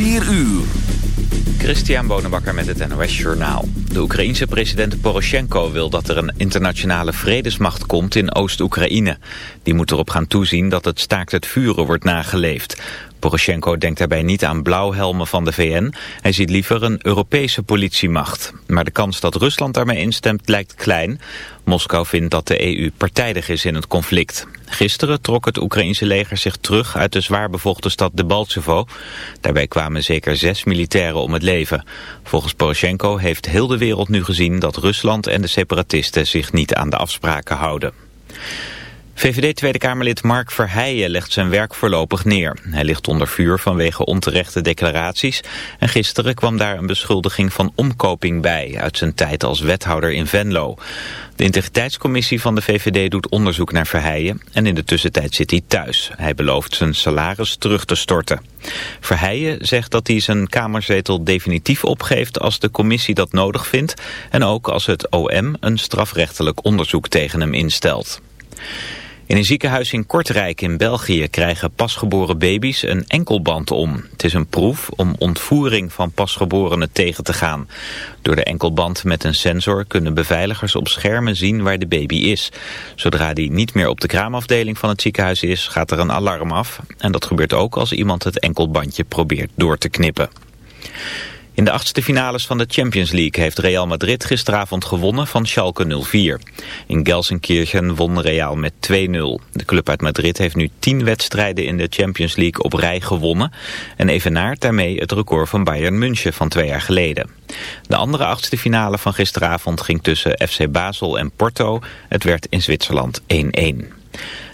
4 uur. Christian Bonenbakker met het NOS Journaal. De Oekraïense president Poroshenko wil dat er een internationale vredesmacht komt in Oost-Oekraïne. Die moet erop gaan toezien dat het staakt het vuren wordt nageleefd. Poroshenko denkt daarbij niet aan blauwhelmen van de VN. Hij ziet liever een Europese politiemacht. Maar de kans dat Rusland daarmee instemt lijkt klein. Moskou vindt dat de EU partijdig is in het conflict. Gisteren trok het Oekraïense leger zich terug uit de zwaar bevochten stad Debaltsevo. Daarbij kwamen zeker zes militairen om het leven. Volgens Poroshenko heeft heel de wereld nu gezien dat Rusland en de separatisten zich niet aan de afspraken houden. VVD Tweede Kamerlid Mark Verheijen legt zijn werk voorlopig neer. Hij ligt onder vuur vanwege onterechte declaraties. En gisteren kwam daar een beschuldiging van omkoping bij... uit zijn tijd als wethouder in Venlo. De integriteitscommissie van de VVD doet onderzoek naar Verheijen... en in de tussentijd zit hij thuis. Hij belooft zijn salaris terug te storten. Verheijen zegt dat hij zijn kamerzetel definitief opgeeft... als de commissie dat nodig vindt... en ook als het OM een strafrechtelijk onderzoek tegen hem instelt. In een ziekenhuis in Kortrijk in België krijgen pasgeboren baby's een enkelband om. Het is een proef om ontvoering van pasgeborenen tegen te gaan. Door de enkelband met een sensor kunnen beveiligers op schermen zien waar de baby is. Zodra die niet meer op de kraamafdeling van het ziekenhuis is, gaat er een alarm af. En dat gebeurt ook als iemand het enkelbandje probeert door te knippen. In de achtste finales van de Champions League heeft Real Madrid gisteravond gewonnen van Schalke 04. In Gelsenkirchen won Real met 2-0. De club uit Madrid heeft nu 10 wedstrijden in de Champions League op rij gewonnen... en evenaart daarmee het record van Bayern München van twee jaar geleden. De andere achtste finale van gisteravond ging tussen FC Basel en Porto. Het werd in Zwitserland 1-1.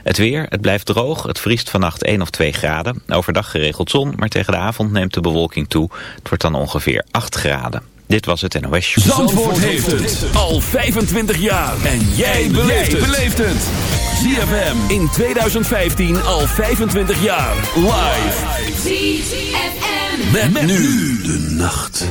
Het weer, het blijft droog, het vriest vannacht 1 of 2 graden. Overdag geregeld zon, maar tegen de avond neemt de bewolking toe. Het wordt dan ongeveer 8 graden. Dit was het NOS Show. Zandvoort, Zandvoort heeft het al 25 jaar. En jij beleeft het. ZFM in 2015 al 25 jaar. Live. ZFM. Met, met nu de nacht.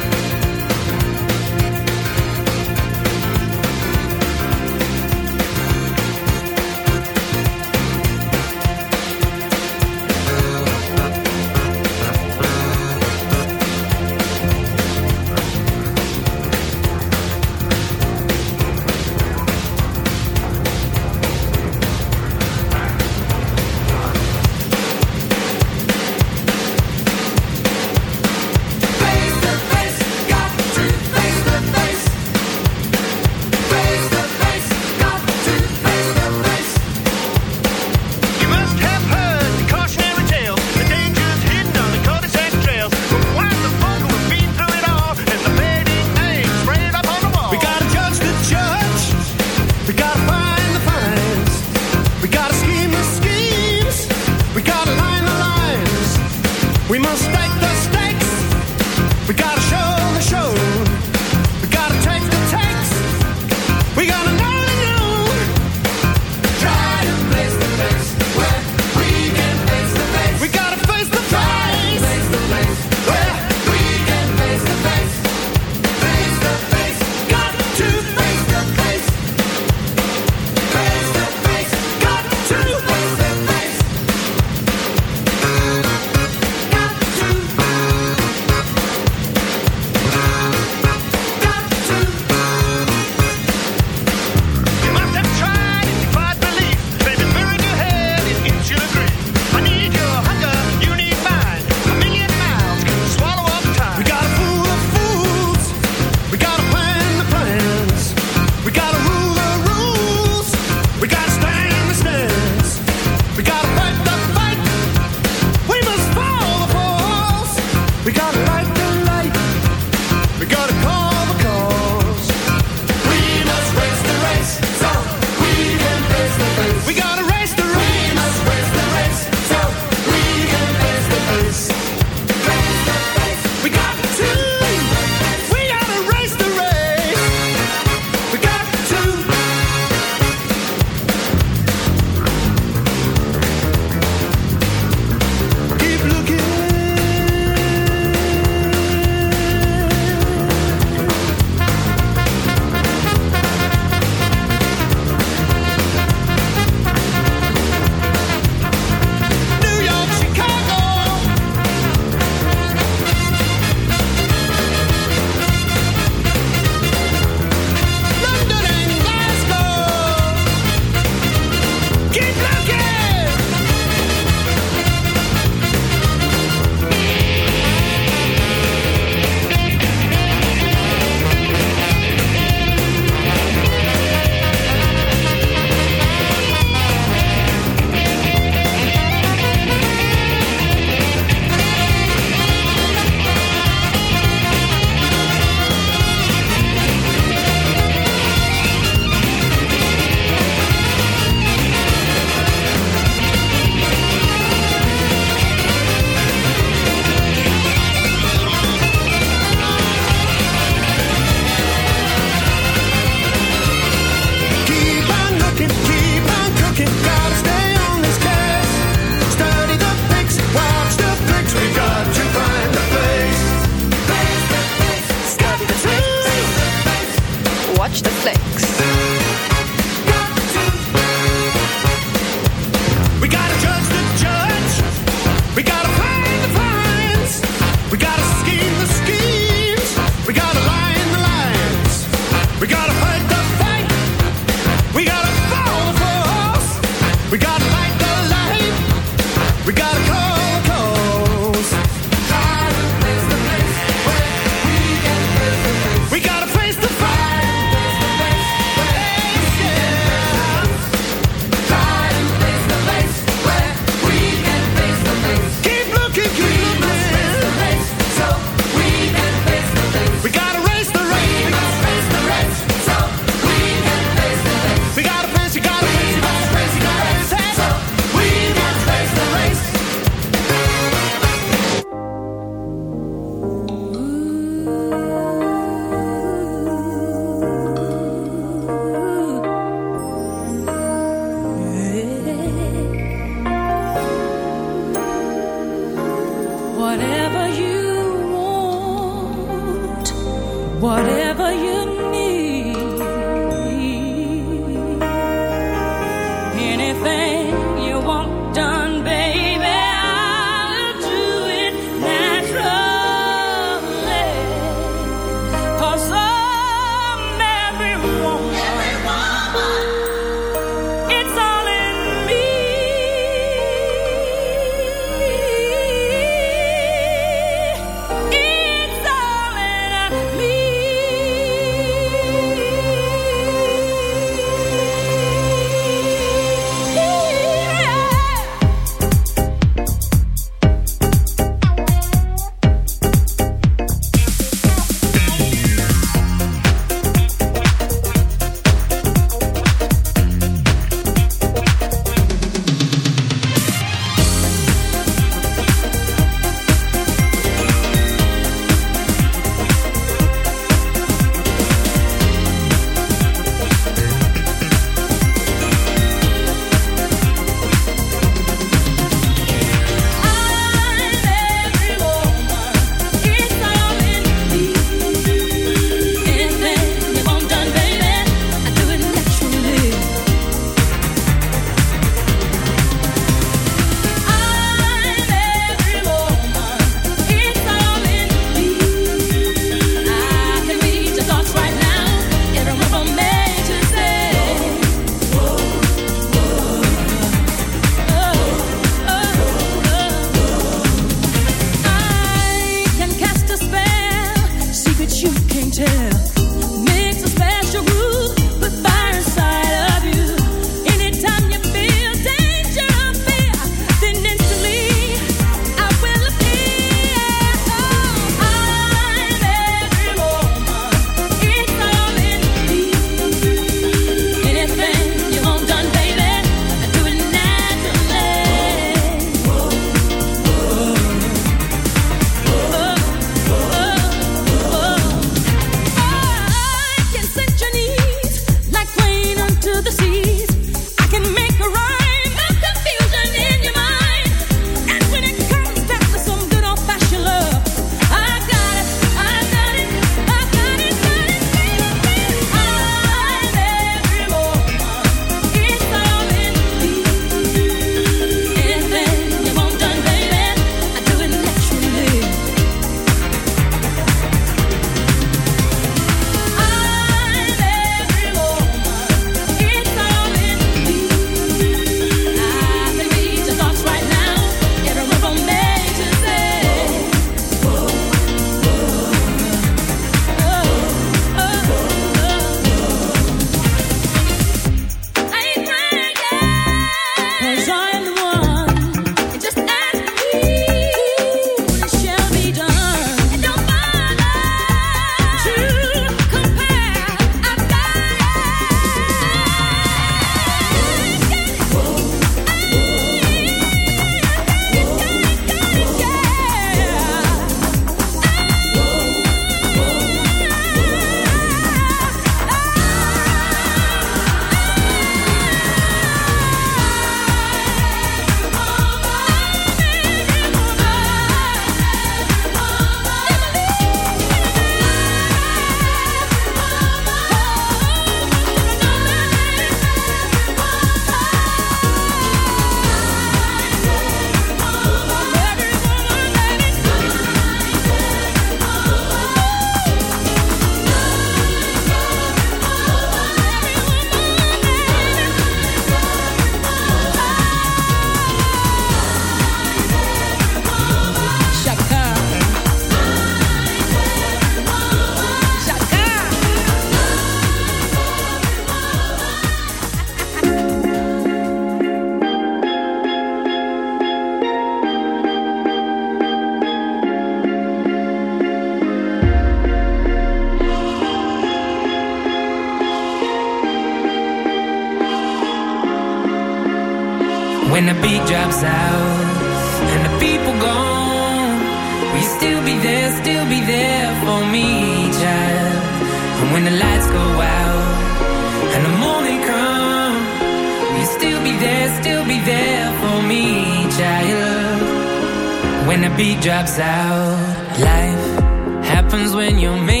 out. Life happens when you're made.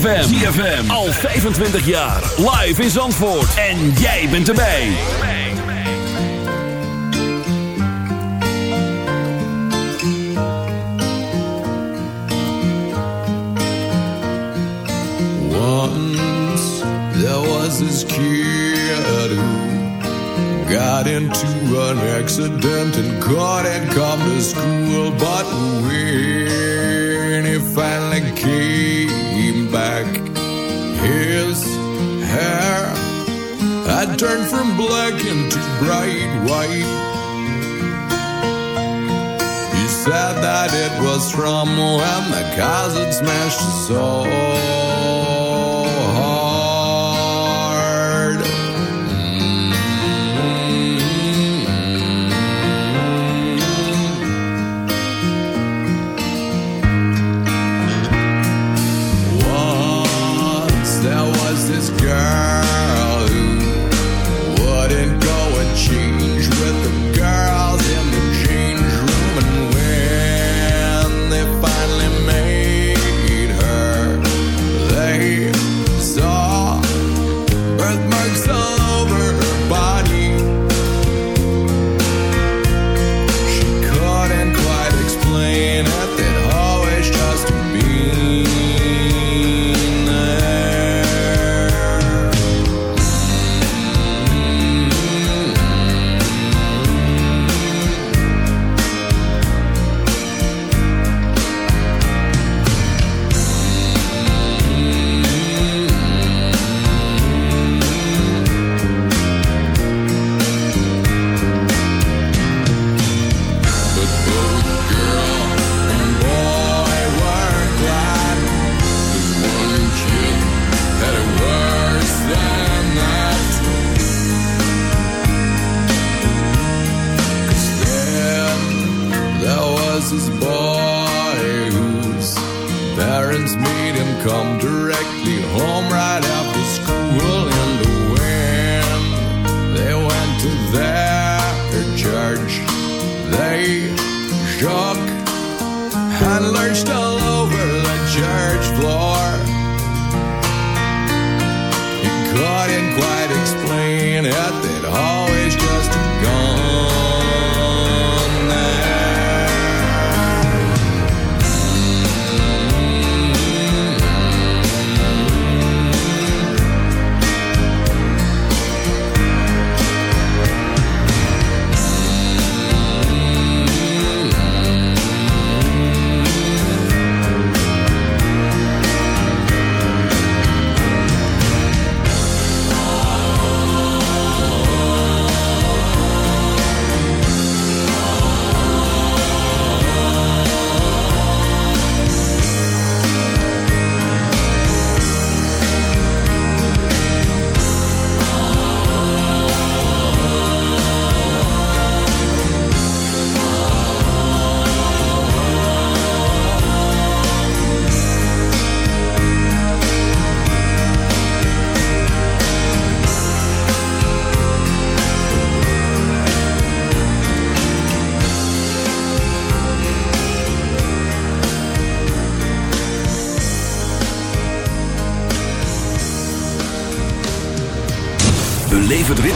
ZFM. ZFM. Al 25 jaar. Live in Zandvoort. En jij bent erbij. Once there was this kid who got into an accident and caught and come to school, but turned from black into bright white. He said that it was from when the cars smashed his soul.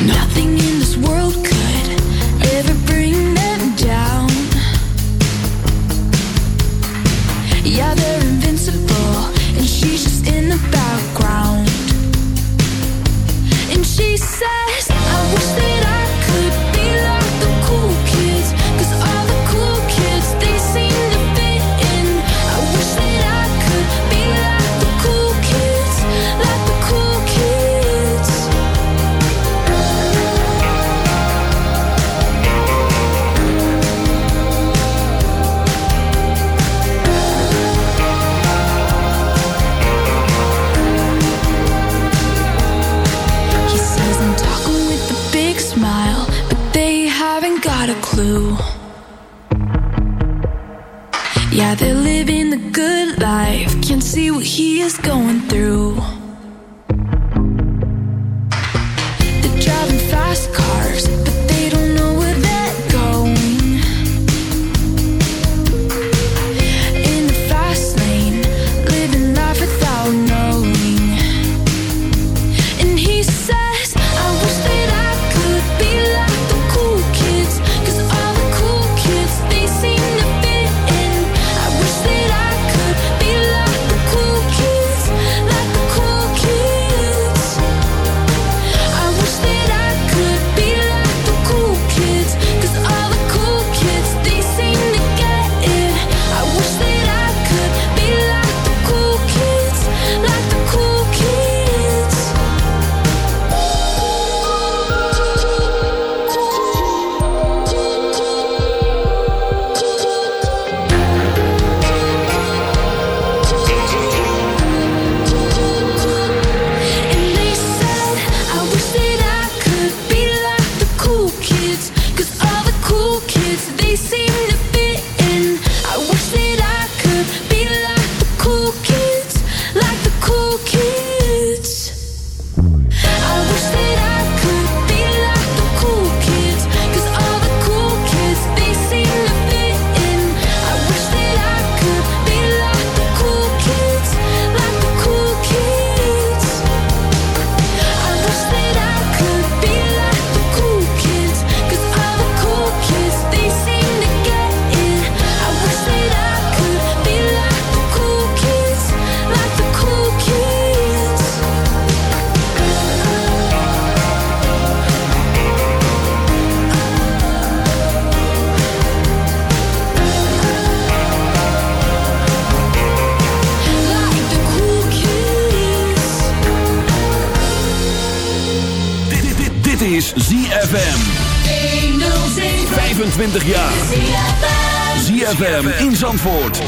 Nothing Zandvoort.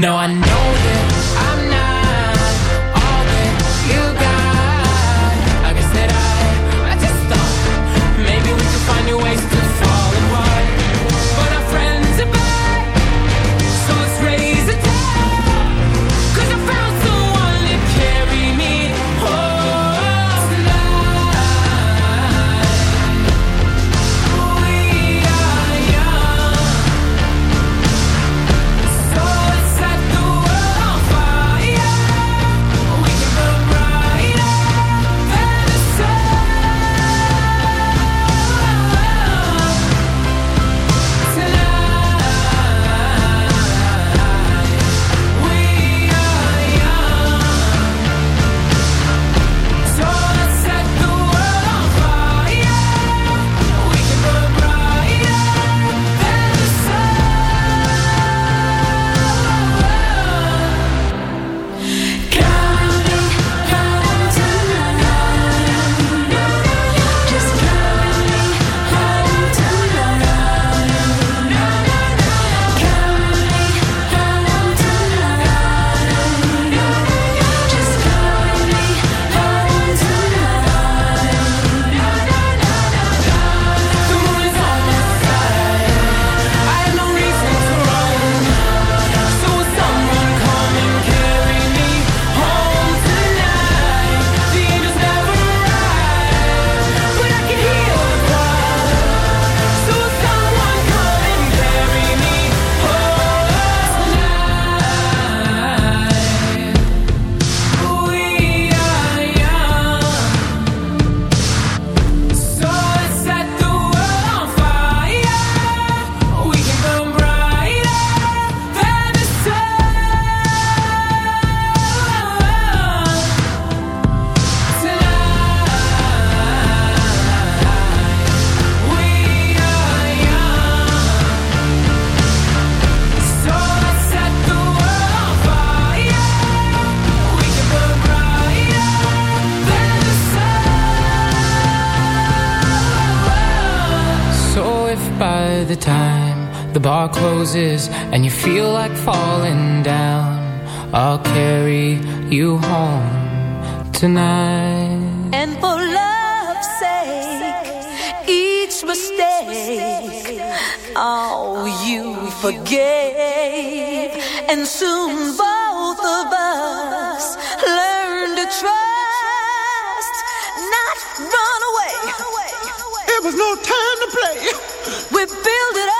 No, I. the time the bar closes and you feel like falling down. I'll carry you home tonight. And for love's sake each mistake Oh you forgave. And soon both of us learn to trust Not run away. It was no time to play. We build it up.